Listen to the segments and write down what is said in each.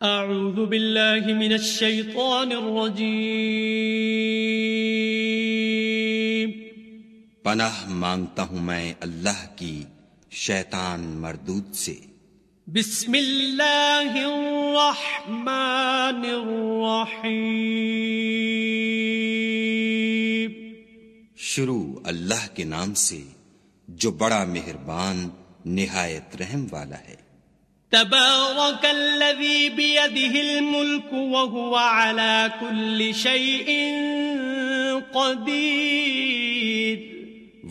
أعوذ بالله من الشيطان الرجيم. پناہ مانگتا ہوں میں اللہ کی شیطان مردود سے۔ بسم الله الرحمن الرحيم شروع اللہ کے نام سے جو بڑا مہربان نہایت رحم والا ہے۔ تبارك الذي بيده الملك وهو على كل شيء قدير.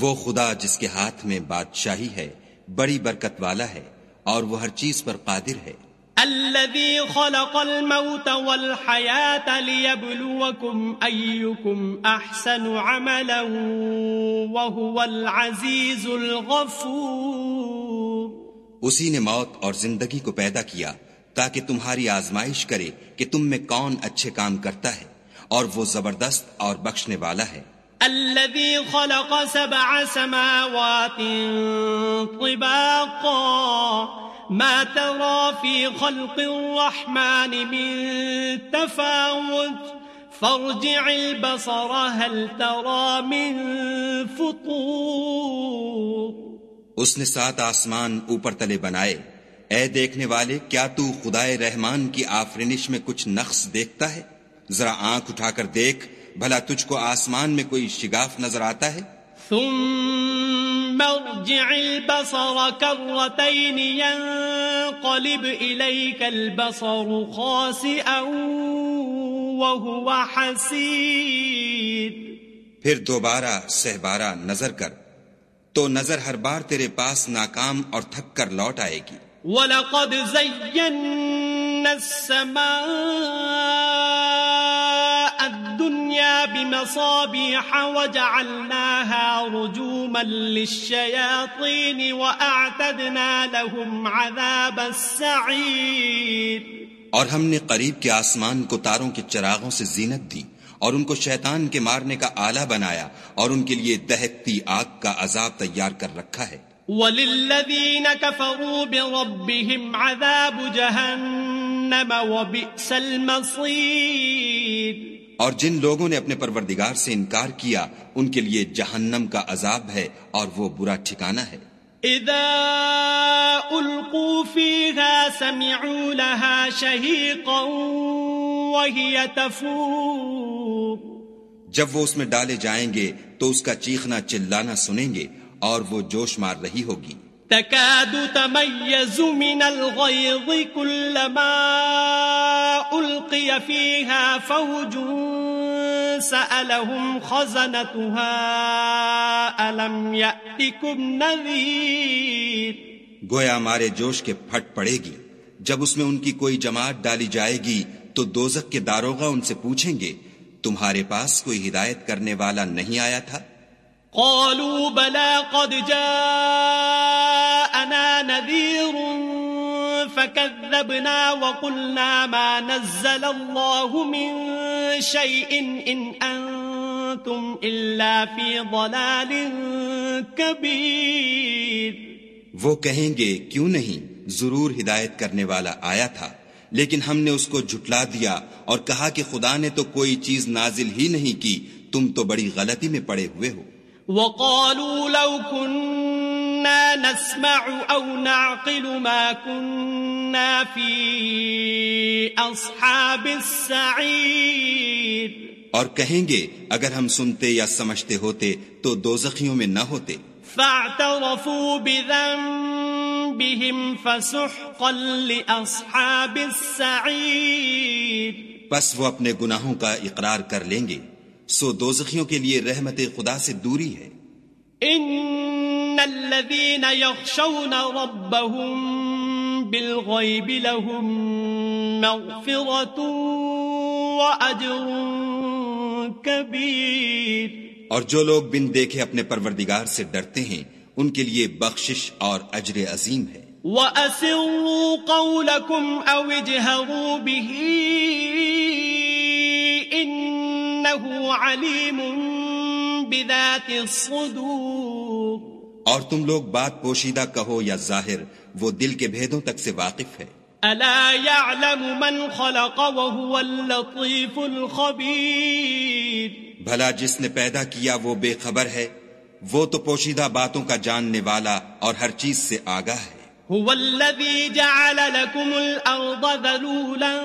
وہ خدا جس کے ہاتھ میں بادشاہی ہے بڑی برکت والا ہے اور وہ ہر چیز پر قادر ہے۔ الذي خلق الموت والحياة ليبلوكم أيكم أحسن عملا وهو العزيز الغفور. اسی نے موت اور زندگی کو پیدا کیا تاکہ تمہاری آزمائش کرے کہ تم میں کون اچھے کام کرتا ہے اور وہ زبردست اور بخشنے والا ہے۔ الذي خلق سبع سماوات طباقا، ما ترى في خلق الرحمن من تفاوت. فارجع البصر، هل ترى من فطور؟ اس نے سات آسمان اوپر تلے بنائے۔ اے دیکھنے والے کیا تو خدائے رحمان کی آفرینش میں کچھ نقص دیکھتا ہے؟ ذرا آنکھ اٹھا کر دیکھ بھلا تجھ کو آسمان میں کوئی شگاف نظر آتا ہے؟ ثم ارجع البصر كرتين ينقلب إليك البصر خاسئا وهو پھر دوبارہ سہبارہ نظر کر۔ تو نظر ہر بار تیرے پاس ناکام اور تھک کر لوٹ آئے گی۔ وَلَقَدْ زَيَّنَّا السَّمَاءَ الدُّنْيَا بِمَصَابِيحَ وَجَعَلْنَاهَا رُجُومًا لِلشَّيَاطِينِ وَأَعْتَدْنَا لَهُمْ عَذَابَ السَّعِيرِ۔ اور ہم نے قریب کے آسمان کو تاروں کے چراغوں سے زینت دی۔ اور ان کو شیطان کے مارنے کا آلہ بنایا اور ان کے لیے دہکتی آگ کا عذاب تیار کر رکھا ہے۔ وَلِلَّذِينَ كَفَرُوا بِرَبِّهِمْ عَذَابُ جَهَنَّمَ وَبِئْسَ الْمَصِيرِ اور جن لوگوں نے اپنے پروردگار سے انکار کیا ان کے لیے جہنم کا عذاب ہے اور وہ برا ٹھکانہ ہے۔ إِذَا أُلْقُوا فِيهَا سَمِعُوا لَهَا شَهِيقًا وَهِيَ تَفُورُ۔ جب وہ اس میں ڈالے جائیں گے تو اس کا چیخنا چلانا سنیں گے اور وہ جوش مار رہی ہوگی۔ تكاد تميز من الغيظ كلما ألقي فيها فوج سألهم خزنتها ألم يأتكم نذير گویا مارے جوش کے پھٹ پڑے گی۔ جب اس میں ان کی کوئی جماعت ڈالی جائے گی تو دوزک کے داروغہ ان سے پوچھیں گے تمہارے پاس کوئی ہدایت کرنے والا نہیں آیا تھا؟ قالوا بلى قد جاءنا نذير فكذبنا وقلنا ما نزل الله من شيء إن أنتم إلا في ضلال كبير. وہ کہیں گے کیوں نہیں؟ ضرور ہدایت کرنے والا آیا تھا۔ لیکن ہم نے اس کو جھٹلا دیا اور کہا کہ خدا نے تو کوئی چیز نازل ہی نہیں کی تم تو بڑی غلطی میں پڑے ہوئے ہو۔ وقالوا لو كنا نسمع أو نعقل ما كنا في أصحاب السعير۔ اور کہیں گے اگر ہم سنتے یا سمجھتے ہوتے تو دوزخیوں میں نہ ہوتے۔ فاعترفوا بذنبهم فسحقا لأصحاب السعير بس وہ اپنے گناہوں کا اقرار کر لیں گے۔ سو دوزخیوں کے لیے رحمت خدا سے دوری ہے۔ إن الذين يخشون ربهم بالغيب لهم مغفرة وأجر كبير اور جو لوگ بن دیکھے اپنے پروردگار سے ڈرتے ہیں ان کے لیے بخشش اور اجر عظیم ہے۔ وَأَسِرُّوا قَوْلَكُمْ أَوْ اجْهَرُوا بِهِ إِنَّهُ عَلِيمٌ بِذَاتِ الصُّدُورِ۔ اور تم لوگ بات پوشیدہ کہو یا ظاہر وہ دل کے بھیدوں تک سے واقف ہے۔ ألا يعلم من خلق وهو اللطيف الخبير۔ بھلا جس نے پیدا کیا وہ بے خبر ہے۔ وہ تو پوشیدہ باتوں کا جاننے والا اور ہر چیز سے آگاہ ہے۔ هو الذي جعل لكم الأرض ذلولا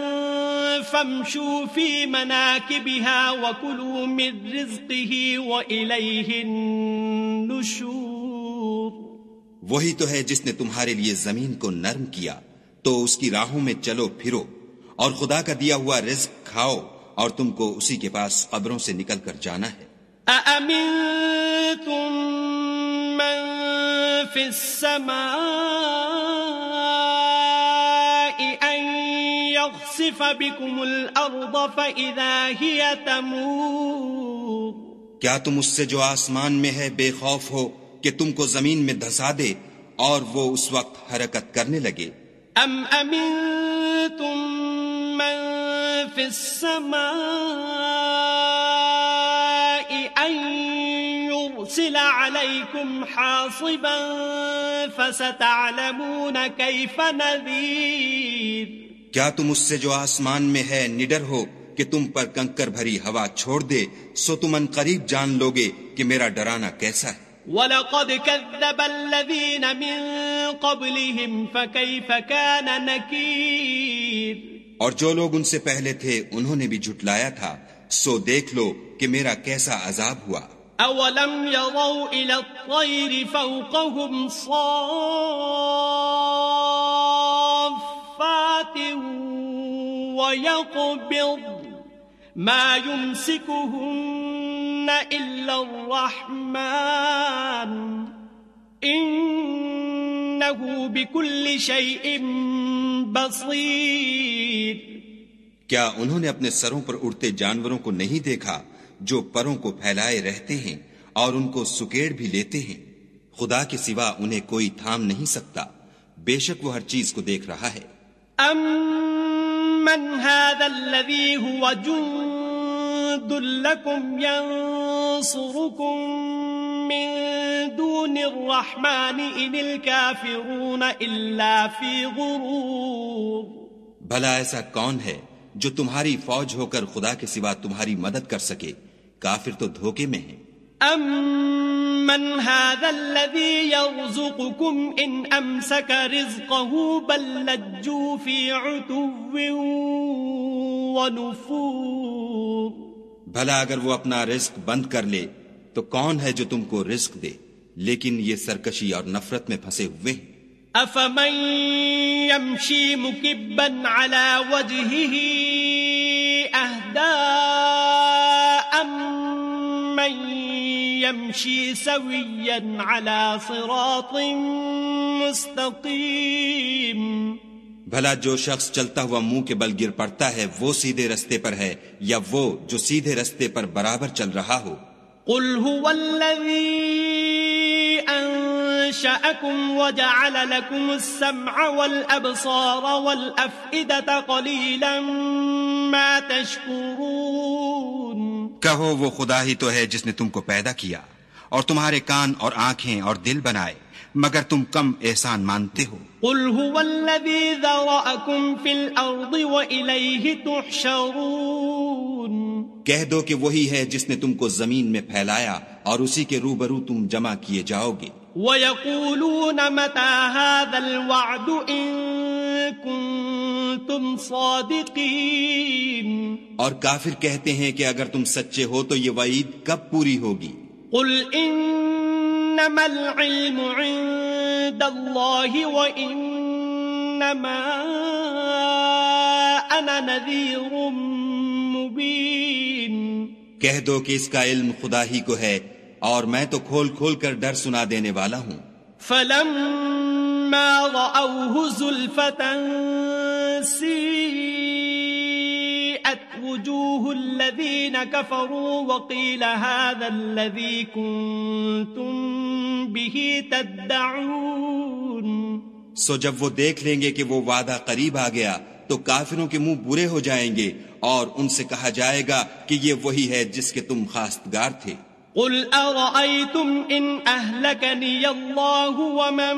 فامشوا في مناكبها وكلوا من رزقه وإليه النشور۔ وہی تو ہے جس نے تمہارے لیے زمین کو نرم کیا تو اس کی راہوں میں چلو پھرو اور خدا کا دیا ہوا رزق کھاؤ اور تم کو اسی کے پاس قبروں سے نکل کر جانا ہے۔ أأمنتم من في السماء أن يخسف بكم الأرض فإذا هي تمور؟ کیا تم اس سے جو آسمان میں ہے بے خوف ہو کہ تم کو زمین میں دھسا دے اور وہ اس وقت حرکت کرنے لگے؟ أم أمنتم من في السماء عليكم حاصبا فستعلمون كيف نذير. کیا تم اس سے جو آسمان میں ہے نڈر ہو کہ تم پر کنکر بھری ہوا چھوڑ دے سو تم ان قریب جان لوگے کہ میرا ڈرانا کیسا ہے۔ ولقد كذب الذين من قبلهم فكيف كان نكير؟ اور جو لوگ ان سے پہلے تھے انہوں نے بھی جھٹلایا تھا سو دیکھ لو کہ میرا کیسا عذاب ہوا۔ أولم يروا إلى الطير فوقهم صافات ويقبض ما يمسكهن إلا الرحمن إنه بكل شيء بصير کیا انہوں نے اپنے سروں پر اڑتے جانوروں کو نہیں دیکھا؟ جو پروں کو پھیلائے رہتے ہیں اور ان کو سکیڑ بھی لیتے ہیں۔ خدا کے سوا انہیں کوئی تھام نہیں سکتا۔ بے شک وہ ہر چیز کو دیکھ رہا ہے۔ أمن هذا الذي هو جند لكم ينصركم من دون الرحمن إن الكافرون إلا في غرور۔ بھلا ایسا کون ہے جو تمہاری فوج ہو کر خدا کے سوا تمہاری مدد کر سکے کافر تو دھوکے میں ہیں۔ أمن هذا الذي يرزقكم إن أمسك رزقه بل لجوا في عتو ونفور۔ بھلا اگر وہ اپنا رزق بند کر لے تو کون ہے جو تم کو رزق دے؟ لیکن یہ سرکشی اور نفرت میں پھنسے ہوئے ہیں۔ أفمن يمشي مكبا على وجهه أهداء أمن يمشي سويا على صراط مستقيم بھلا جو شخص چلتا ہوا منہ کے بل گر پڑتا ہے وہ سیدھے رستے پر ہے یا وہ جو سیدھے رستے پر برابر چل رہا ہو۔ قل هو الذي أنشأكم وجعل لكم السمع والأبصار والأفئدة قليلا ما تشكرون. کہو وہ خدا ہی تو ہے جس نے تم کو پیدا کیا اور تمہارے کان اور آنکھیں اور دل بنائے مگر تم کم احسان مانتے ہو۔ قل هو الذي ذرأكم في الأرض وإليه تحشرون. کہہ دو کہ وہی ہے جس نے تم کو زمین میں پھیلایا اور اسی کے روبرو تم جمع کیے جاؤ گے۔ ويقولون متى هذا الوعد إن كنتم صادقين اور کافر کہتے ہیں کہ اگر تم سچے ہو تو یہ وعید کب پوری ہوگی؟ قل إنما العلم عند الله وإنما أنا نذير مبين کہہ دو کہ اس کا علم خدا ہی کو ہے اور میں تو کھول کھول کر ڈر سنا دینے والا ہوں۔ فلما رأوه زلفة سيئت وجوه الذين كفروا وقيل هذا الذي كنتم به تدعون۔ سو جب وہ دیکھ لیں گے کہ وہ وعدہ قریب آ گیا تو کافروں کے منہ برے ہو جائیں گے اور ان سے کہا جائے گا کہ یہ وہی ہے جس کے تم خاستگار تھے۔ قل أرأيتم إن أهلكني الله ومن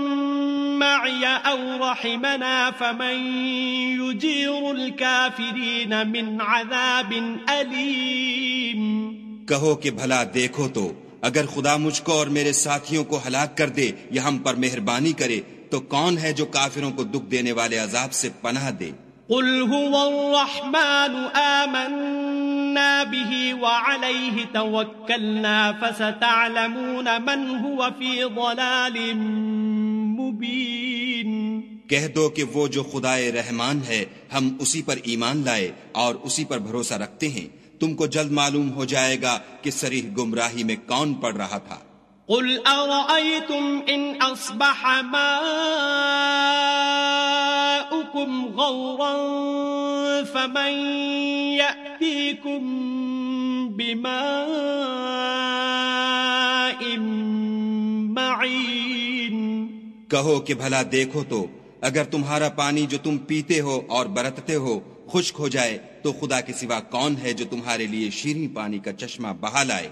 معي أو رحمنا فمن يجير الكافرين من عذاب أليم کہو کہ بھلا دیکھو تو اگر خدا مجھ کو اور میرے ساتھیوں کو ہلاک کر دے یا ہم پر مہربانی کرے تو کون ہے جو کافروں کو دکھ دینے والے عذاب سے پناہ دے؟ قل هو الرحمن آمنا به وعليه توكلنا فستعلمون من هو في ضلال مبين کہہ دو کہ وہ جو خدائے رحمان ہے ہم اسی پر ایمان لائے اور اسی پر بھروسہ رکھتے ہیں۔ تم کو جلد معلوم ہو جائے گا کہ سریح گمراہی میں کون پڑ رہا تھا۔ قل أرأيتم إن أصبح ماؤكم غورا فمن يأتيكم بماء معين کہو کہ بھلا دیکھو تو، اگر تمہارا پانی جو تم پیتے ہو اور برتتے ہو خشک ہو جائے، تو خدا کے سوا کون ہے جو تمہارے لیے شیریں پانی کا چشمہ بہا لائے؟